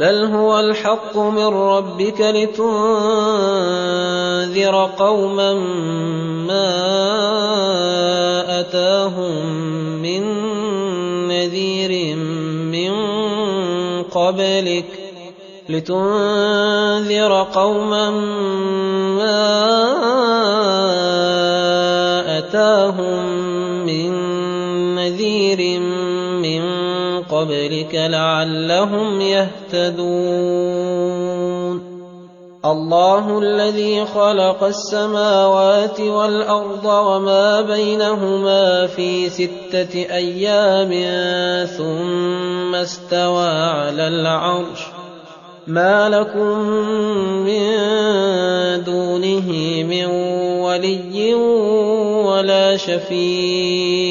بل هو الحق من ربك لتنذر قوما ما اتاهم من نذير من قبلك لتنذر قوما ما اتاهم من نذير من قبلك لعلهم يهتدون. الله الذي خلق السماوات والأرض وما بينهما في ستة أيام ثم استوى على العرش. ما لكم من دونه من ولي ولا شفيع.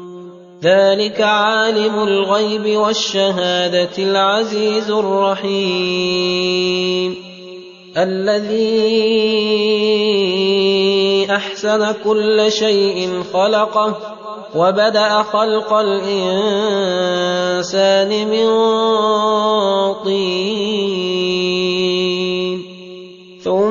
ذلك عالم الغيب والشهادة العزيز الرحيم. الذي أحسن كل شيء خلقه وبدأ خلق الإنسان من طين. ثم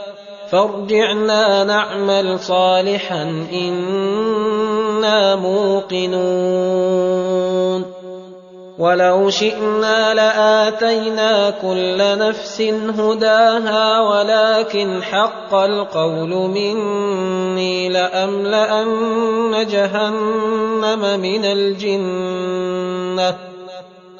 فارجعنا نعمل صالحا إنا موقنون. ولو شئنا لآتينا كل نفس هداها ولكن حق القول مني لأملأن جهنم من الجنة.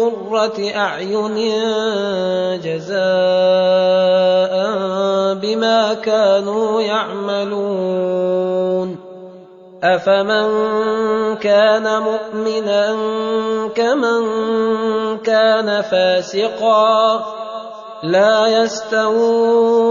قرة أعين جزاء بما كانوا يعملون. افمن كان مؤمنا كمن كان فاسقا لا يستوون.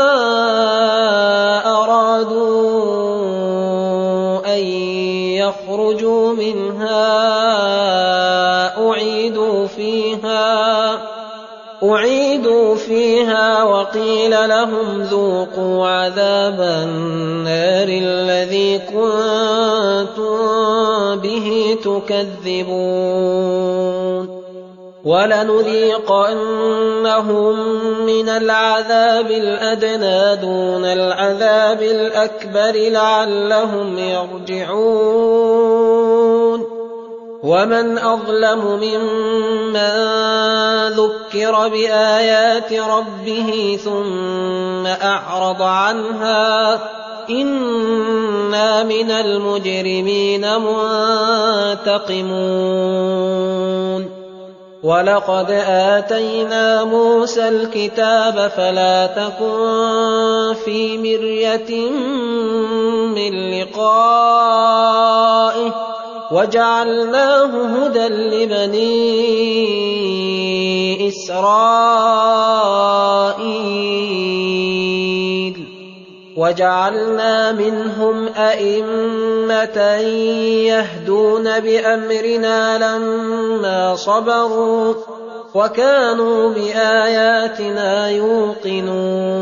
فيها وقيل لهم ذوقوا عذاب النار الذي كنتم به تكذبون. ولنذيقنهم من العذاب الأدنى دون العذاب الأكبر لعلهم يرجعون. ومن اظلم ممن ذكر بايات ربه ثم اعرض عنها أنا من المجرمين منتقمون ولقد اتينا موسى الكتاب فلا تكن في مريه من لقائه وجعلناه هدى لبني إسرائيل. وجعلنا منهم أئمة يهدون بأمرنا لما صبروا وكانوا بآياتنا يوقنون.